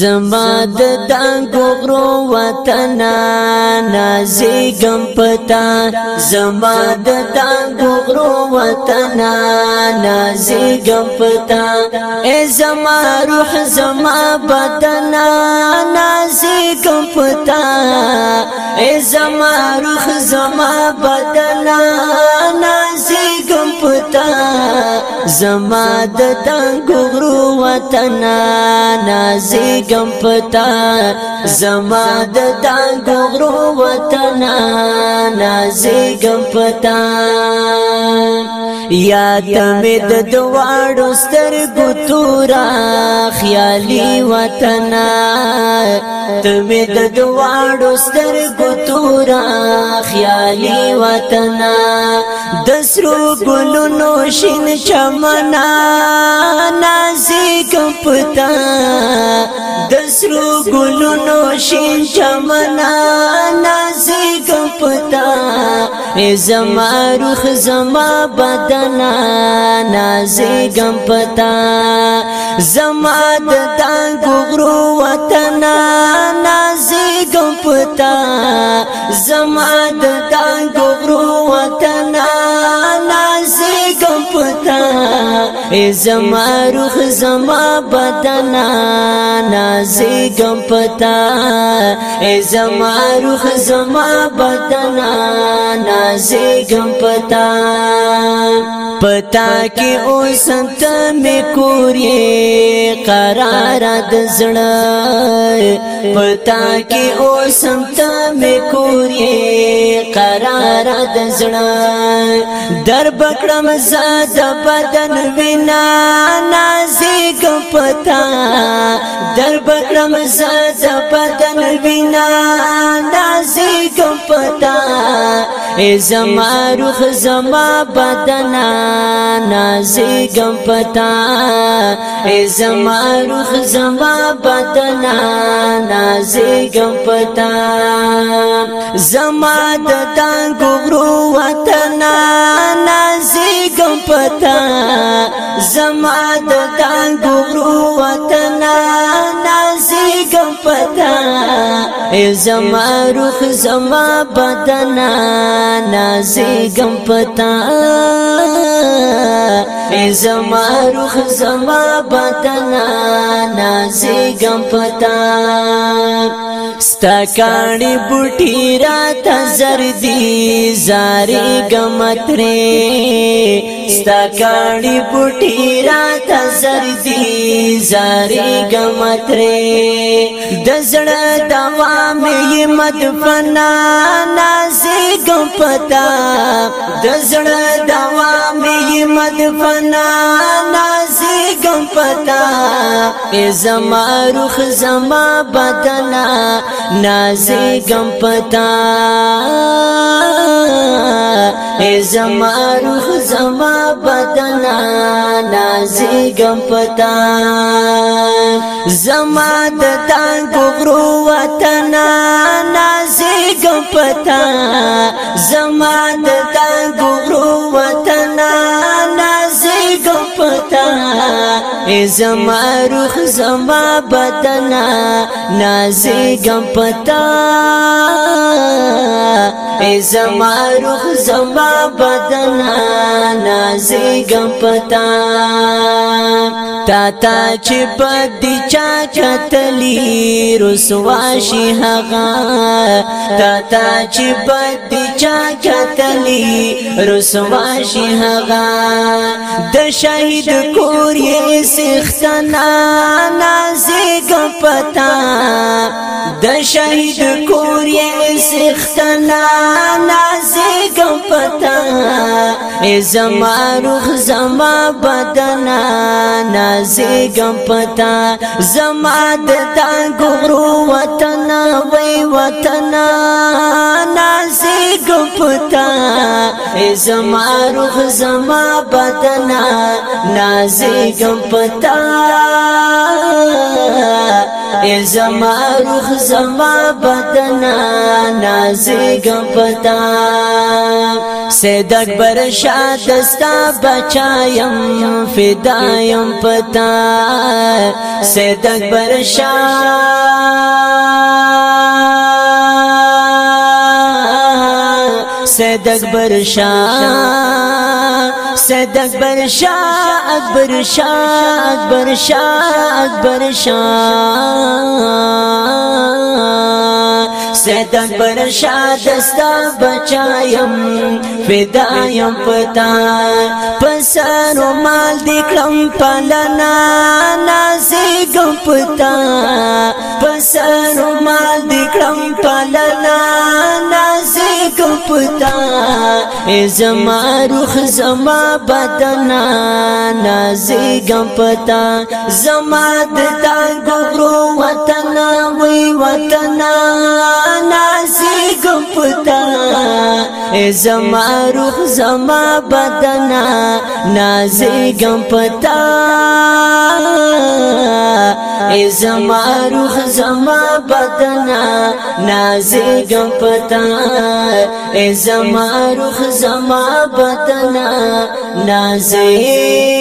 زما د دنګو غرو وطن نازګم پتا زما د دنګو غرو وطن نازګم پتا ای زما روح زما بدن نازګم پتا ای زما روح زما بدن نازګم زما د تنګو غرو وطن نازګم پتا زما د تنګو غرو وطن نازګم پتا یا تمه د دواړو سترګو تورا خیالي وطن تمه د دواړو سترګو تورا خیالي وطن د سرو ګلونو شین چمنا نازګم پتا د سرو ګلونو شین چمنا ناز پتا زما روح زما بدن نازګم پتا زما د تانګو غرو وطن نازګم پتا زما د تانګ ای زما روح زما بدن نازګم پتا ای زما روح زما بدن نازګم پتا پتا کې او سنت مې کورې قرار د زړه پتا کې او سنت مې کورې قرار د زړه در بکړم زاد بدن وینا نازګ پتا در بکرم زاد بدن وینا نازګ پتا ای زما روح زما بدن نازګ پتا ای زما روح زما بدن نازګ پتا زما د تانګو ورو وطن وطن زما د کانګو ورو وطن نازګم پتا زما روح زما بدن نازګم پتا زما روح زما بدن نازګم پتا ستکانی بوٹی را تا زردی زاری گمت ری ستا کاڑی بوٹی را تا زردی زاری گمت رے دزڑ دوامی مدفنا نازی گم پتا دزڑ دوامی مدفنا نازی گم پتا ای زما روخ زما بدنا نازی گم پتا اے زما روح زما بدن نازګم پتا زما د تانګو غرو وطن نازګم پتا زما د زما روح زما بدن نازګم پتا زما روح زما بدن نازګم پتا تا تا چې بدی چا چتلی رسوا شي هغه تا تا چې بدی چا چتلی رسوا شي هغه د شهید کور یې سختنا نازګ پتا د شهید کور یې سختنا گم پتا زما روح زما بدن نازی گم پتا زما د تانګو غرو وطن وای وطن نازی گم پتا زما روح زما بدن نازی گم پتا زما روح زما بدن نازګم پتا سید اکبر شاه دستا بچایم فدایم پتا سید اکبر شاه سید اکبر شاه سید اکبر شاہ اکبر شاہ اکبر شاہ اکبر شاہ سید اکبر شاہ دستا بچایم فدایم پتا پسر و مال دکلم پلنا گم پتا پسر و مال پتا زما روح زما بدن نازګم پتا زما د تا ګورو وطن وی وطن نازګم شم پتا زما روح زما بدن نازګم پتا زما روح زما بدن نازګم پتا زما روح زما بدن نازګم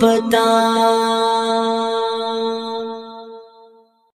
پتا